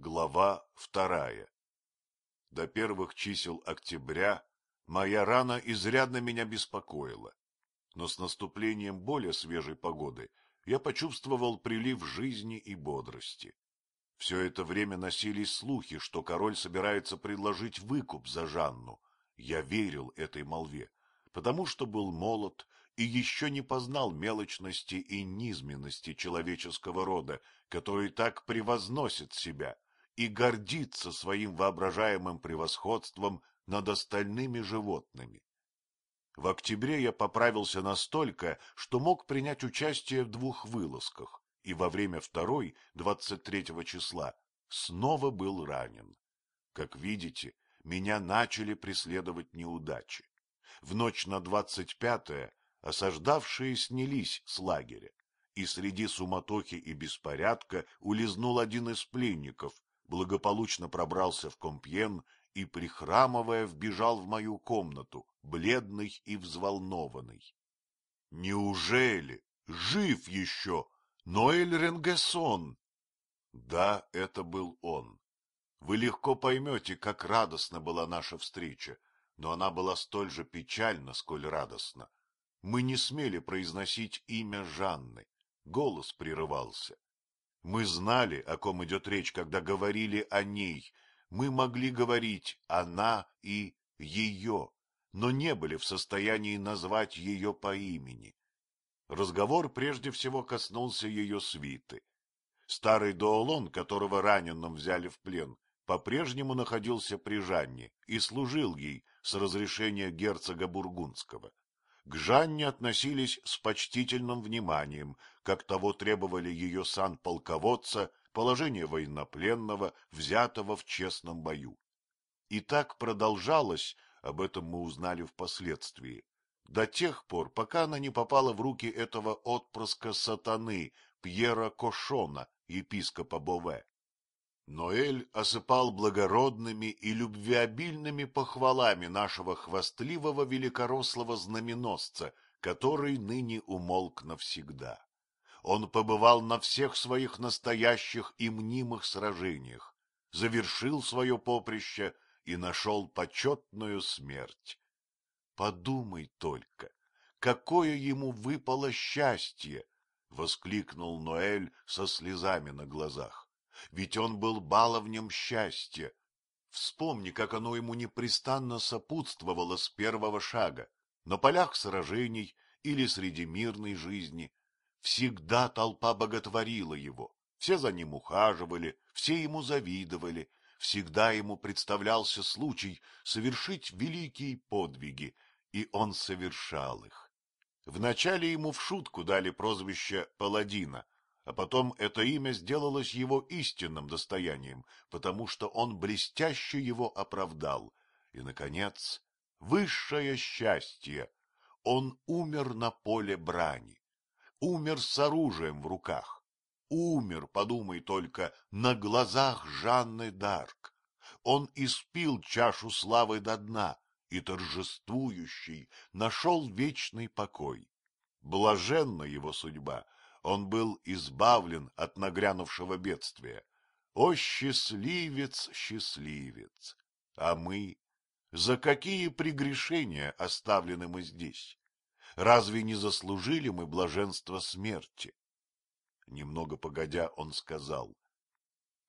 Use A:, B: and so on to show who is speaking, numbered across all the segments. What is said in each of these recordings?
A: Глава вторая До первых чисел октября моя рана изрядно меня беспокоила, но с наступлением более свежей погоды я почувствовал прилив жизни и бодрости. Все это время носились слухи, что король собирается предложить выкуп за Жанну. Я верил этой молве, потому что был молод и еще не познал мелочности и низменности человеческого рода, который так превозносит себя и гордится своим воображаемым превосходством над остальными животными. В октябре я поправился настолько, что мог принять участие в двух вылазках, и во время второй, 23 числа, снова был ранен. Как видите, меня начали преследовать неудачи. В ночь на двадцать пятое осаждавшие снялись с лагеря, и среди суматохи и беспорядка улизнул один из пленников, благополучно пробрался в Компьен и, прихрамывая, вбежал в мою комнату, бледный и взволнованный. — Неужели? Жив еще? Ноэль Ренгессон? Да, это был он. Вы легко поймете, как радостна была наша встреча, но она была столь же печальна, сколь радостна. Мы не смели произносить имя Жанны, голос прерывался. Мы знали, о ком идет речь, когда говорили о ней. Мы могли говорить «она» и «ее», но не были в состоянии назвать ее по имени. Разговор прежде всего коснулся ее свиты. Старый Доолон, которого раненым взяли в плен, по-прежнему находился при Жанне и служил ей с разрешения герцога Бургундского. К Жанне относились с почтительным вниманием, как того требовали ее сан полководца, положение военнопленного, взятого в честном бою. И так продолжалось, об этом мы узнали впоследствии, до тех пор, пока она не попала в руки этого отпрыска сатаны Пьера Кошона, епископа Бове. Ноэль осыпал благородными и любвеобильными похвалами нашего хвастливого великорослого знаменосца, который ныне умолк навсегда. Он побывал на всех своих настоящих и мнимых сражениях, завершил свое поприще и нашел почетную смерть. Подумай только, какое ему выпало счастье! — воскликнул Ноэль со слезами на глазах ведь он был баловнем счастья. Вспомни, как оно ему непрестанно сопутствовало с первого шага, на полях сражений или среди мирной жизни. Всегда толпа боготворила его, все за ним ухаживали, все ему завидовали, всегда ему представлялся случай совершить великие подвиги, и он совершал их. Вначале ему в шутку дали прозвище «Паладина», а потом это имя сделалось его истинным достоянием, потому что он блестяще его оправдал. И, наконец, высшее счастье. Он умер на поле брани, умер с оружием в руках, умер, подумай только, на глазах Жанны Дарк. Он испил чашу славы до дна и торжествующий нашел вечный покой. Блаженна его судьба — он был избавлен от нагрянувшего бедствия. О, счастливец, счастливец! А мы? За какие прегрешения оставлены мы здесь? Разве не заслужили мы блаженства смерти? Немного погодя, он сказал.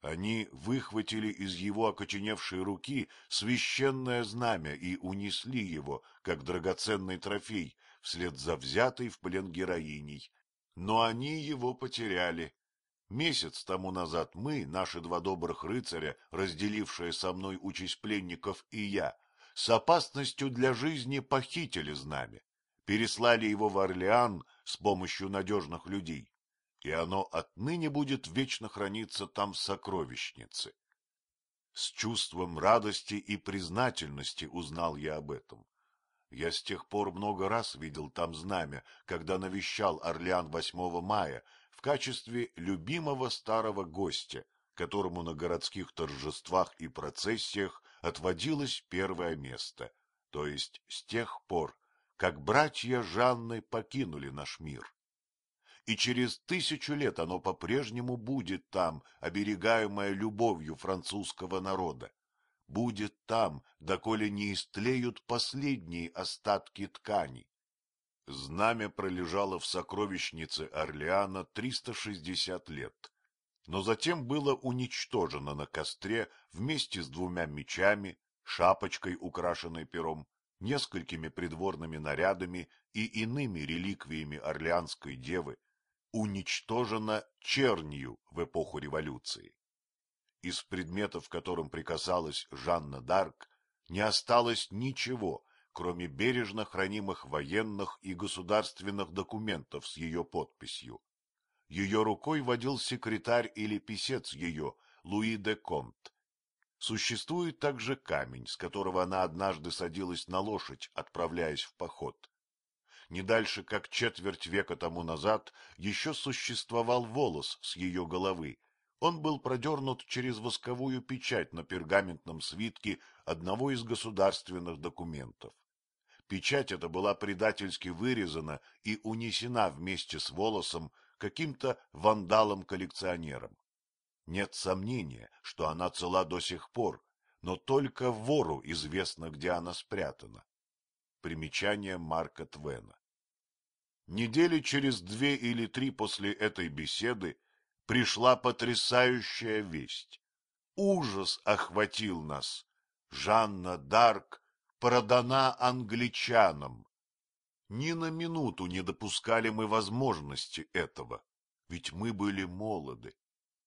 A: Они выхватили из его окоченевшей руки священное знамя и унесли его, как драгоценный трофей, вслед за взятой в плен героиней, но они его потеряли. Месяц тому назад мы, наши два добрых рыцаря, разделившие со мной участь пленников и я, с опасностью для жизни похитили знамя, переслали его в Орлеан с помощью надежных людей, и оно отныне будет вечно храниться там в сокровищнице. С чувством радости и признательности узнал я об этом. Я с тех пор много раз видел там знамя, когда навещал Орлеан 8 мая в качестве любимого старого гостя, которому на городских торжествах и процессиях отводилось первое место, то есть с тех пор, как братья Жанны покинули наш мир. и через тысячу лет оно по-прежнему будет там, оберегаемое любовью французского народа. Будет там, доколе не истлеют последние остатки ткани. Знамя пролежало в сокровищнице Орлеана 360 лет, но затем было уничтожено на костре вместе с двумя мечами, шапочкой, украшенной пером, несколькими придворными нарядами и иными реликвиями Орлеанской девы, уничтожено чернью в эпоху революции. Из предметов, которым прикасалась Жанна Д'Арк, не осталось ничего, кроме бережно хранимых военных и государственных документов с ее подписью. Ее рукой водил секретарь или писец ее, Луи де Конт. Существует также камень, с которого она однажды садилась на лошадь, отправляясь в поход. Не дальше, как четверть века тому назад, еще существовал волос с ее головы. Он был продернут через восковую печать на пергаментном свитке одного из государственных документов. Печать эта была предательски вырезана и унесена вместе с волосом каким-то вандалом-коллекционером. Нет сомнения, что она цела до сих пор, но только вору известно, где она спрятана. Примечание Марка Твена. Недели через две или три после этой беседы пришла потрясающая весть. Ужас охватил нас. Жанна Дарк продана англичанам. Ни на минуту не допускали мы возможности этого, ведь мы были молоды.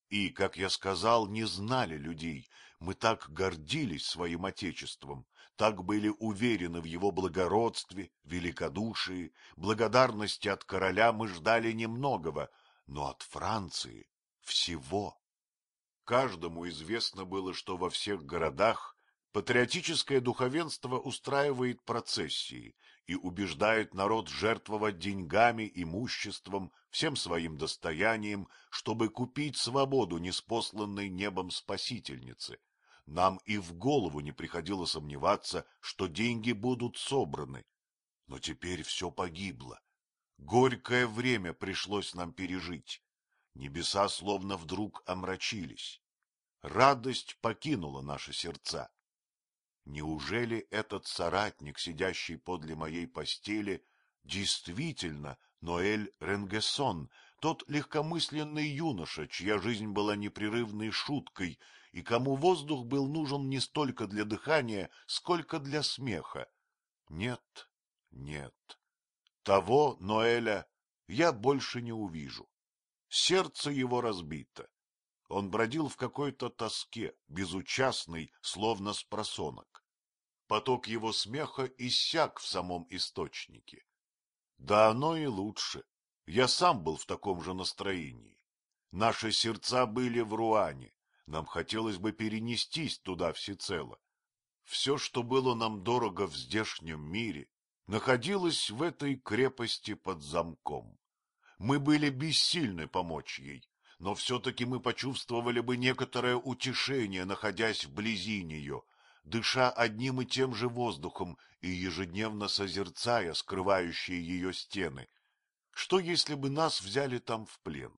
A: И, как я сказал, не знали людей. Мы так гордились своим отечеством, так были уверены в его благородстве, великодушии, благодарности от короля мы ждали немногого, но от Франции всего. Каждому известно было, что во всех городах Патриотическое духовенство устраивает процессии и убеждает народ жертвовать деньгами, имуществом, всем своим достоянием, чтобы купить свободу неспосланной небом спасительницы. Нам и в голову не приходило сомневаться, что деньги будут собраны. Но теперь все погибло. Горькое время пришлось нам пережить. Небеса словно вдруг омрачились. Радость покинула наши сердца. Неужели этот соратник, сидящий подле моей постели, действительно Ноэль Ренгессон, тот легкомысленный юноша, чья жизнь была непрерывной шуткой и кому воздух был нужен не столько для дыхания, сколько для смеха? Нет, нет. Того Ноэля я больше не увижу. Сердце его разбито. Он бродил в какой-то тоске, безучастный, словно с просонок. Поток его смеха иссяк в самом источнике. Да оно и лучше. Я сам был в таком же настроении. Наши сердца были в Руане. Нам хотелось бы перенестись туда всецело. Все, что было нам дорого в здешнем мире, находилось в этой крепости под замком. Мы были бессильны помочь ей но все-таки мы почувствовали бы некоторое утешение, находясь вблизи нее, дыша одним и тем же воздухом и ежедневно созерцая скрывающие ее стены. Что, если бы нас взяли там в плен?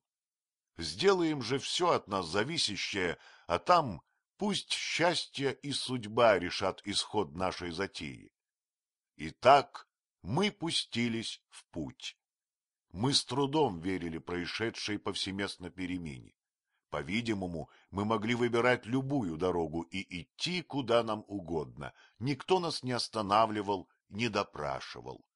A: Сделаем же все от нас зависящее, а там пусть счастье и судьба решат исход нашей затеи. Итак, мы пустились в путь. Мы с трудом верили происшедшей повсеместно перемене. По-видимому, мы могли выбирать любую дорогу и идти куда нам угодно. Никто нас не останавливал, не допрашивал.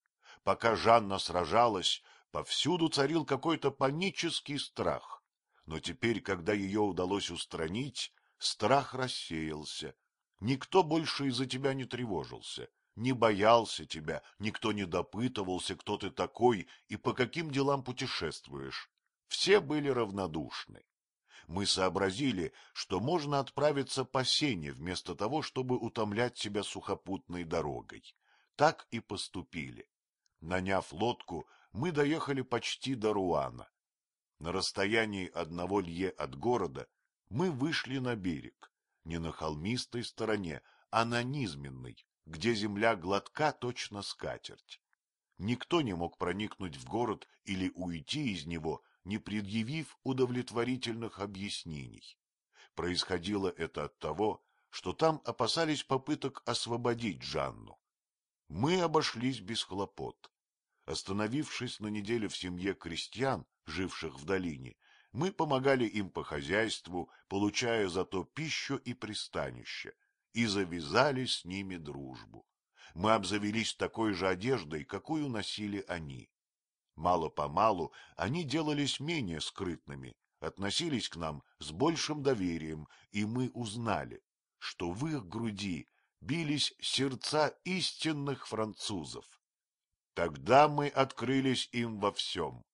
A: Пока Жанна сражалась, повсюду царил какой-то панический страх. Но теперь, когда ее удалось устранить, страх рассеялся. Никто больше из-за тебя не тревожился не боялся тебя, никто не допытывался, кто ты такой и по каким делам путешествуешь. Все были равнодушны. Мы сообразили, что можно отправиться по сене вместо того, чтобы утомлять себя сухопутной дорогой. Так и поступили. Наняв лодку, мы доехали почти до Руана. На расстоянии одного лье от города мы вышли на берег, не на холмистой стороне, а на низменной, где земля гладка точно скатерть. никто не мог проникнуть в город или уйти из него, не предъявив удовлетворительных объяснений. Происходило это от того, что там опасались попыток освободить Жанну. Мы обошлись без хлопот. Остановившись на неделю в семье крестьян, живших в долине, мы помогали им по хозяйству, получая зато пищу и пристанище, и завязали с ними дружбу. Мы обзавелись такой же одеждой, какую носили они. Мало-помалу они делались менее скрытными, относились к нам с большим доверием, и мы узнали, что в их груди бились сердца истинных французов. Тогда мы открылись им во всем,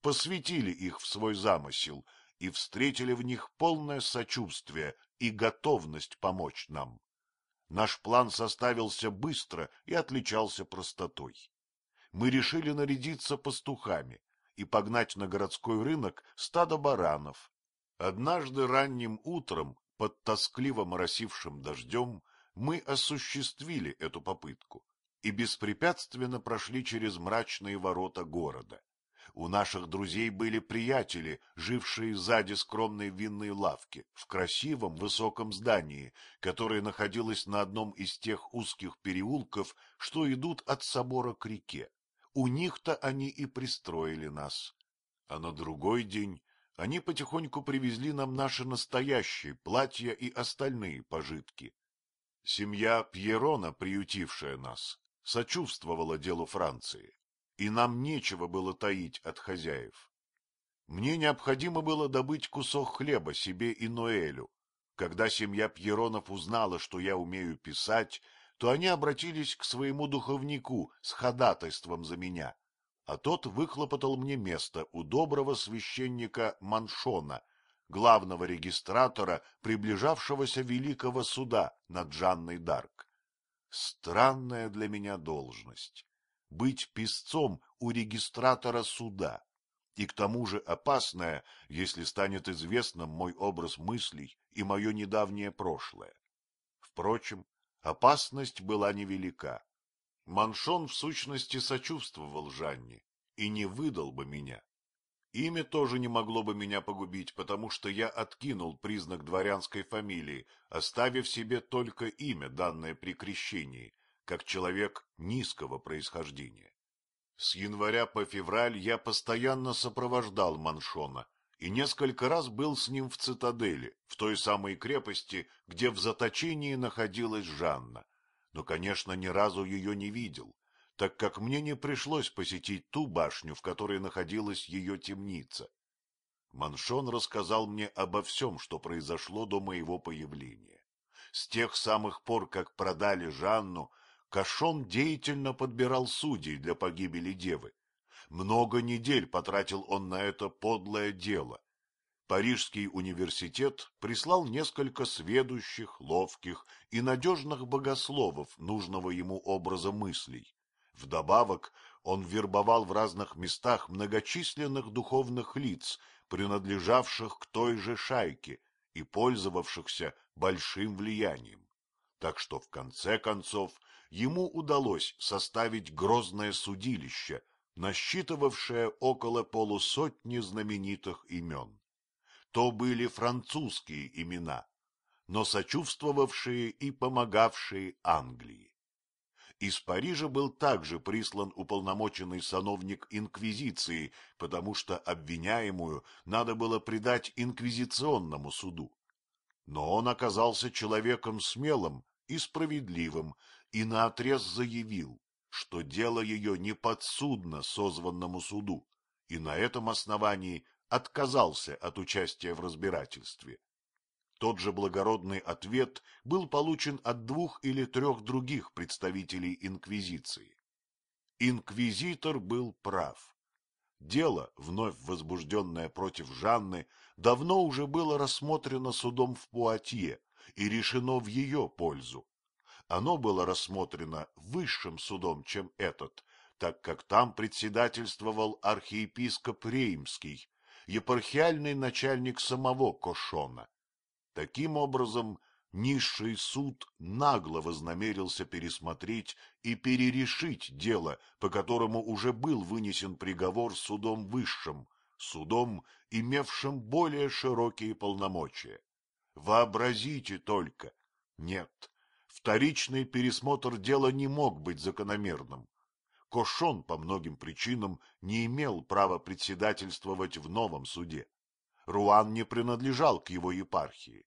A: посвятили их в свой замысел и встретили в них полное сочувствие и готовность помочь нам. Наш план составился быстро и отличался простотой. Мы решили нарядиться пастухами и погнать на городской рынок стадо баранов. Однажды ранним утром, под тоскливо моросившим дождем, мы осуществили эту попытку и беспрепятственно прошли через мрачные ворота города. У наших друзей были приятели, жившие сзади скромной винной лавки, в красивом высоком здании, которое находилось на одном из тех узких переулков, что идут от собора к реке. У них-то они и пристроили нас. А на другой день они потихоньку привезли нам наши настоящие платья и остальные пожитки. Семья Пьерона, приютившая нас, сочувствовала делу Франции и нам нечего было таить от хозяев. Мне необходимо было добыть кусок хлеба себе и Ноэлю. Когда семья Пьеронов узнала, что я умею писать, то они обратились к своему духовнику с ходатайством за меня, а тот выхлопотал мне место у доброго священника Маншона, главного регистратора приближавшегося великого суда над Жанной Дарк. Странная для меня должность быть писцом у регистратора суда, и к тому же опасное, если станет известным мой образ мыслей и мое недавнее прошлое. Впрочем, опасность была невелика. Маншон в сущности сочувствовал Жанне и не выдал бы меня. Имя тоже не могло бы меня погубить, потому что я откинул признак дворянской фамилии, оставив себе только имя, данное при крещении, как человек низкого происхождения. С января по февраль я постоянно сопровождал Маншона и несколько раз был с ним в цитадели, в той самой крепости, где в заточении находилась Жанна, но, конечно, ни разу ее не видел, так как мне не пришлось посетить ту башню, в которой находилась ее темница. Маншон рассказал мне обо всем, что произошло до моего появления. С тех самых пор, как продали Жанну, Кашон деятельно подбирал судей для погибели девы. Много недель потратил он на это подлое дело. Парижский университет прислал несколько сведущих, ловких и надежных богословов нужного ему образа мыслей. Вдобавок он вербовал в разных местах многочисленных духовных лиц, принадлежавших к той же шайке и пользовавшихся большим влиянием. Так что в конце концов ему удалось составить грозное судилище, насчитывавшее около полусотни знаменитых имен. То были французские имена, но сочувствовавшие и помогавшие Англии. Из Парижа был также прислан уполномоченный сановник инквизиции, потому что обвиняемую надо было предать инквизиционному суду. Но он оказался человеком смелым и справедливым, и наотрез заявил, что дело ее не подсудно созванному суду, и на этом основании отказался от участия в разбирательстве. Тот же благородный ответ был получен от двух или трех других представителей инквизиции. Инквизитор был прав. Дело, вновь возбужденное против Жанны, давно уже было рассмотрено судом в Пуатье и решено в ее пользу, оно было рассмотрено высшим судом, чем этот, так как там председательствовал архиепископ Реймский, епархиальный начальник самого Кошона. Таким образом, низший суд нагло вознамерился пересмотреть и перерешить дело, по которому уже был вынесен приговор судом высшим, судом, имевшим более широкие полномочия. Вообразите только! Нет, вторичный пересмотр дела не мог быть закономерным. Кошон по многим причинам не имел права председательствовать в новом суде. Руан не принадлежал к его епархии.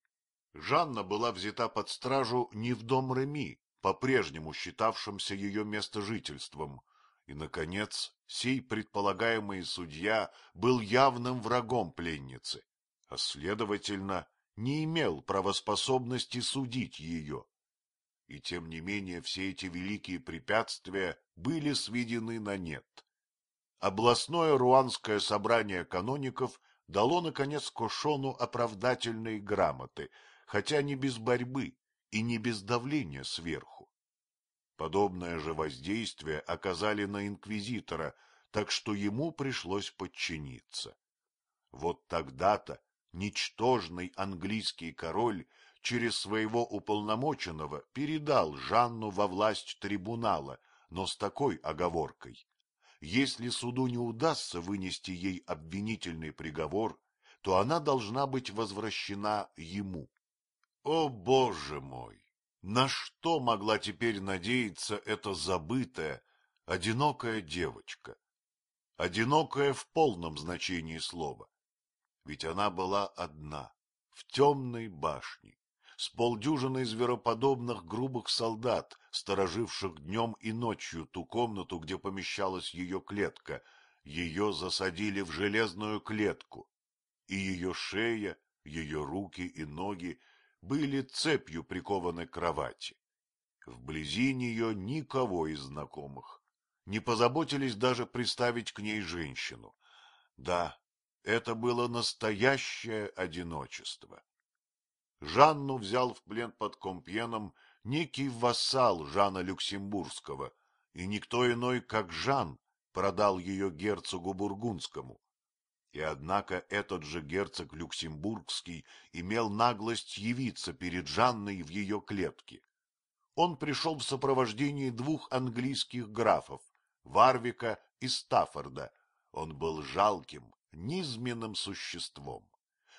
A: Жанна была взята под стражу не в дом Реми, по-прежнему считавшимся ее местожительством, и, наконец, сей предполагаемый судья был явным врагом пленницы, а, следовательно, не имел правоспособности судить ее. И тем не менее все эти великие препятствия были сведены на нет. Областное руанское собрание каноников дало, наконец, Кошону оправдательные грамоты, хотя не без борьбы и не без давления сверху. Подобное же воздействие оказали на инквизитора, так что ему пришлось подчиниться. Вот тогда-то ничтожный английский король через своего уполномоченного передал Жанну во власть трибунала, но с такой оговоркой. Если суду не удастся вынести ей обвинительный приговор, то она должна быть возвращена ему. О, Боже мой! На что могла теперь надеяться эта забытая, одинокая девочка? Одинокая в полном значении слова. Ведь она была одна, в темной башне, с полдюжиной звероподобных грубых солдат, стороживших днем и ночью ту комнату, где помещалась ее клетка. Ее засадили в железную клетку, и ее шея, ее руки и ноги были цепью прикованы к кровати. Вблизи нее никого из знакомых. Не позаботились даже приставить к ней женщину. Да, это было настоящее одиночество. Жанну взял в плен под Компьеном некий вассал Жана Люксембургского, и никто иной, как Жан, продал ее герцогу Бургундскому. И однако этот же герцог Люксембургский имел наглость явиться перед Жанной в ее клетке. Он пришел в сопровождении двух английских графов, Варвика и Стаффорда. Он был жалким, низменным существом.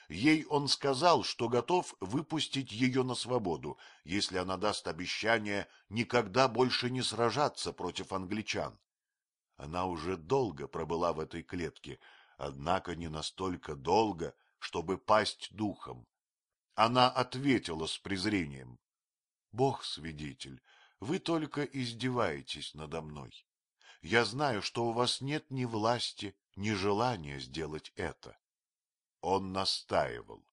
A: Ей он сказал, что готов выпустить ее на свободу, если она даст обещание никогда больше не сражаться против англичан. Она уже долго пробыла в этой клетке, однако не настолько долго, чтобы пасть духом. Она ответила с презрением. — Бог свидетель, вы только издеваетесь надо мной. Я знаю, что у вас нет ни власти, ни желания сделать это. Он настаивал.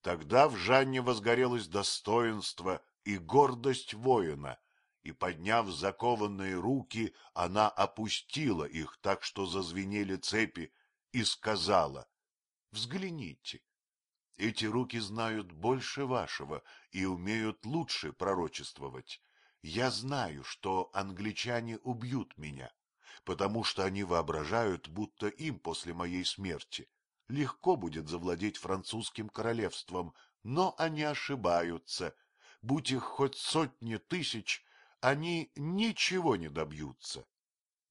A: Тогда в Жанне возгорелось достоинство и гордость воина, и, подняв закованные руки, она опустила их так, что зазвенели цепи, и сказала, — Взгляните, эти руки знают больше вашего и умеют лучше пророчествовать. Я знаю, что англичане убьют меня, потому что они воображают, будто им после моей смерти легко будет завладеть французским королевством, но они ошибаются. Будь их хоть сотни тысяч, они ничего не добьются.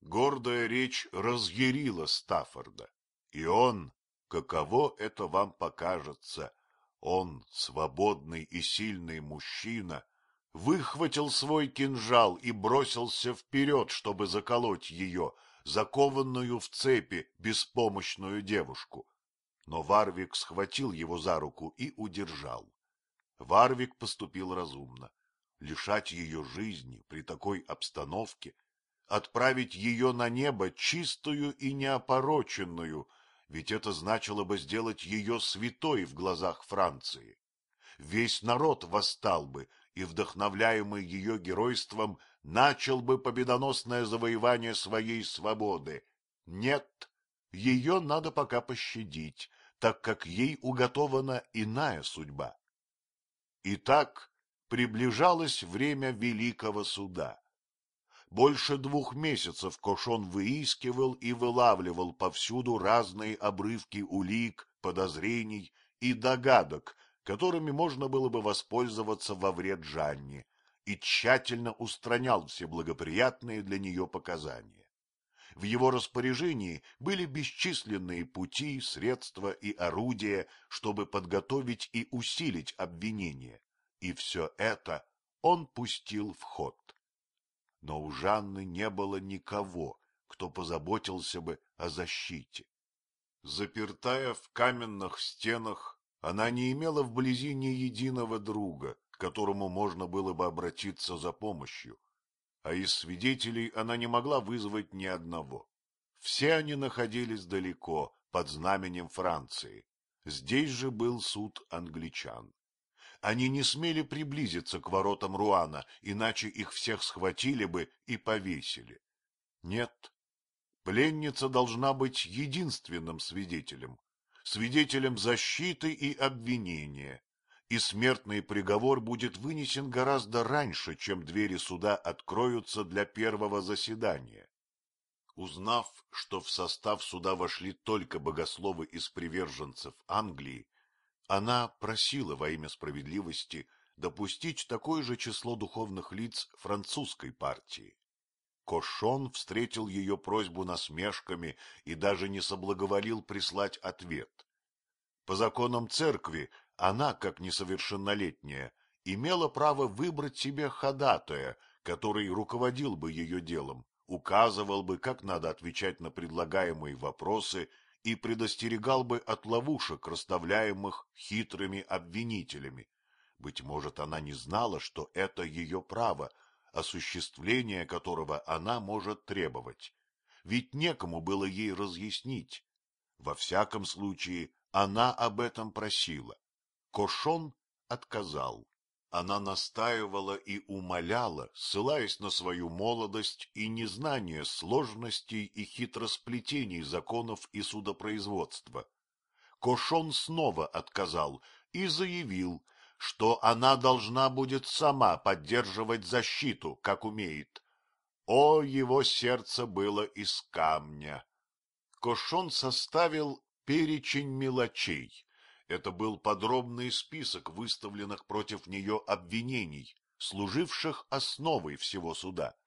A: Гордая речь разъярила Стаффорда. И он, каково это вам покажется, он, свободный и сильный мужчина, выхватил свой кинжал и бросился вперед, чтобы заколоть ее, закованную в цепи, беспомощную девушку. Но Варвик схватил его за руку и удержал. Варвик поступил разумно. Лишать ее жизни при такой обстановке, отправить ее на небо чистую и неопороченную — ведь это значило бы сделать ее святой в глазах Франции. Весь народ восстал бы и, вдохновляемый ее геройством, начал бы победоносное завоевание своей свободы. Нет, ее надо пока пощадить, так как ей уготована иная судьба. Итак, приближалось время великого суда. Больше двух месяцев Кошон выискивал и вылавливал повсюду разные обрывки улик, подозрений и догадок, которыми можно было бы воспользоваться во вред Жанне, и тщательно устранял все благоприятные для нее показания. В его распоряжении были бесчисленные пути, средства и орудия, чтобы подготовить и усилить обвинение, и все это он пустил в ход. Но у Жанны не было никого, кто позаботился бы о защите. Запертая в каменных стенах, она не имела вблизи ни единого друга, к которому можно было бы обратиться за помощью а из свидетелей она не могла вызвать ни одного. Все они находились далеко, под знаменем Франции. Здесь же был суд англичан. Они не смели приблизиться к воротам Руана, иначе их всех схватили бы и повесили. Нет, пленница должна быть единственным свидетелем, свидетелем защиты и обвинения, и смертный приговор будет вынесен гораздо раньше, чем двери суда откроются для первого заседания. Узнав, что в состав суда вошли только богословы из приверженцев Англии, она просила во имя справедливости допустить такое же число духовных лиц французской партии. Кошон встретил ее просьбу насмешками и даже не соблаговолил прислать ответ. По законам церкви она, как несовершеннолетняя, имела право выбрать себе ходатая, который руководил бы ее делом, указывал бы, как надо отвечать на предлагаемые вопросы и предостерегал бы от ловушек, расставляемых хитрыми обвинителями. Быть может, она не знала, что это ее право, осуществление которого она может требовать. Ведь некому было ей разъяснить. Во всяком случае, она об этом просила. Кошон отказал. Она настаивала и умоляла, ссылаясь на свою молодость и незнание сложностей и хитросплетений законов и судопроизводства. Кошон снова отказал и заявил, что она должна будет сама поддерживать защиту, как умеет. О, его сердце было из камня! Кошон составил перечень мелочей, это был подробный список выставленных против нее обвинений, служивших основой всего суда.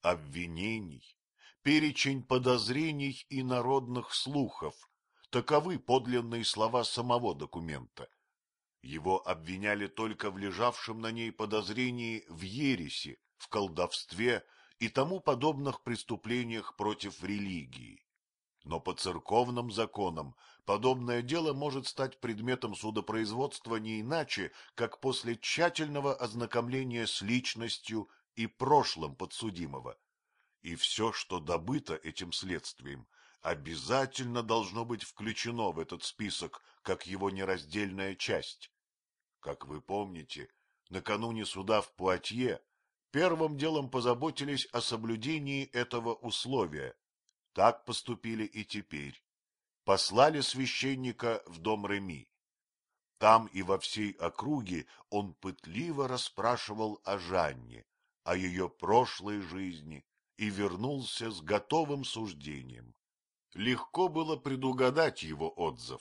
A: Обвинений, перечень подозрений и народных слухов — таковы подлинные слова самого документа. Его обвиняли только в лежавшем на ней подозрении в ереси, в колдовстве и тому подобных преступлениях против религии. Но по церковным законам подобное дело может стать предметом судопроизводства не иначе, как после тщательного ознакомления с личностью и прошлым подсудимого. И все, что добыто этим следствием, обязательно должно быть включено в этот список, как его нераздельная часть. Как вы помните, накануне суда в Пуатье первым делом позаботились о соблюдении этого условия, так поступили и теперь. Послали священника в дом Реми. Там и во всей округе он пытливо расспрашивал о Жанне, о ее прошлой жизни и вернулся с готовым суждением. Легко было предугадать его отзыв.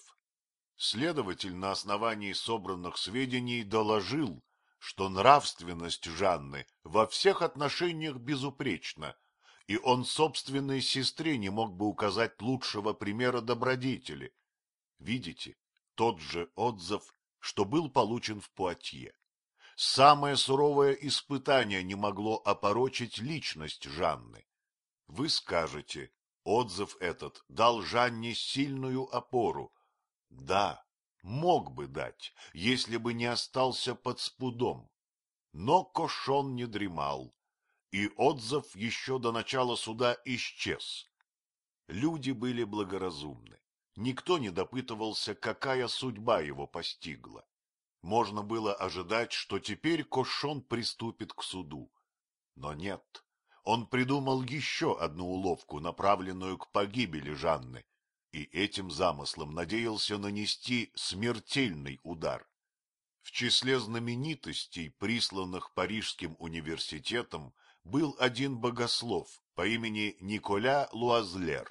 A: Следователь на основании собранных сведений доложил, что нравственность Жанны во всех отношениях безупречна, и он собственной сестре не мог бы указать лучшего примера добродетели. Видите, тот же отзыв, что был получен в Пуатье. Самое суровое испытание не могло опорочить личность Жанны. Вы скажете, отзыв этот дал Жанне сильную опору. Да, мог бы дать, если бы не остался под спудом. Но Кошон не дремал и отзыв еще до начала суда исчез. Люди были благоразумны. Никто не допытывался, какая судьба его постигла. Можно было ожидать, что теперь Кошон приступит к суду. Но нет, он придумал еще одну уловку, направленную к погибели Жанны, и этим замыслом надеялся нанести смертельный удар. В числе знаменитостей, присланных Парижским университетом, был один богослов по имени Николя Луазлер.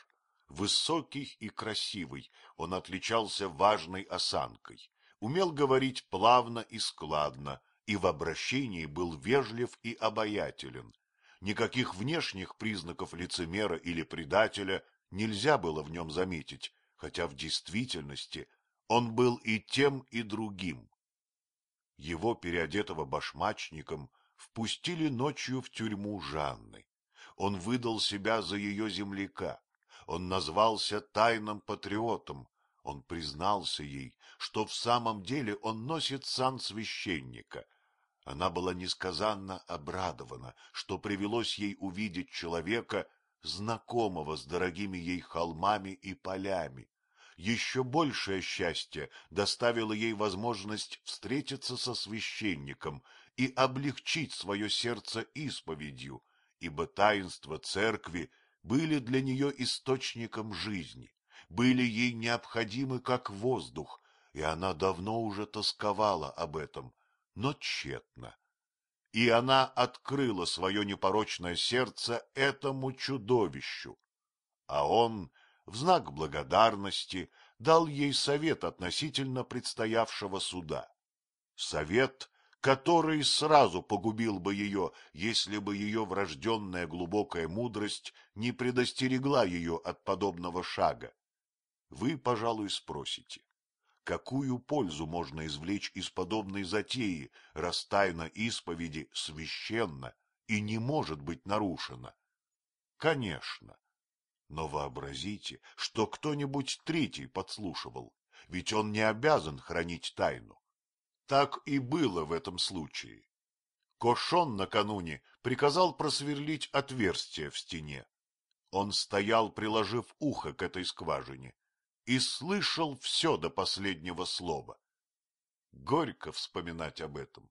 A: Высокий и красивый, он отличался важной осанкой. умел говорить плавно и складно, и в обращении был вежлив и обаятелен. Никаких внешних признаков лицемера или предателя нельзя было в нем заметить, хотя в действительности он был и тем, и другим. Его, переодетого башмачником, впустили ночью в тюрьму Жанны. Он выдал себя за ее земляка. Он назвался тайным патриотом. Он признался ей, что в самом деле он носит сан священника. Она была несказанно обрадована, что привелось ей увидеть человека, знакомого с дорогими ей холмами и полями. Еще большее счастье доставило ей возможность встретиться со священником и облегчить свое сердце исповедью, ибо таинства церкви были для нее источником жизни, были ей необходимы как воздух, и она давно уже тосковала об этом, но тщетно. И она открыла свое непорочное сердце этому чудовищу, а он, в знак благодарности, дал ей совет относительно предстоявшего суда. Совет, который сразу погубил бы ее, если бы ее врожденная глубокая мудрость не предостерегла ее от подобного шага. Вы, пожалуй, спросите, какую пользу можно извлечь из подобной затеи, раз тайна исповеди священна и не может быть нарушена? Конечно. Но вообразите, что кто-нибудь третий подслушивал, ведь он не обязан хранить тайну. Так и было в этом случае. Кошон накануне приказал просверлить отверстие в стене. Он стоял, приложив ухо к этой скважине, и слышал все до последнего слова. Горько вспоминать об этом.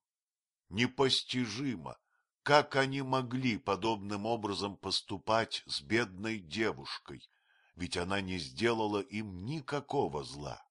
A: Непостижимо, как они могли подобным образом поступать с бедной девушкой, ведь она не сделала им никакого зла.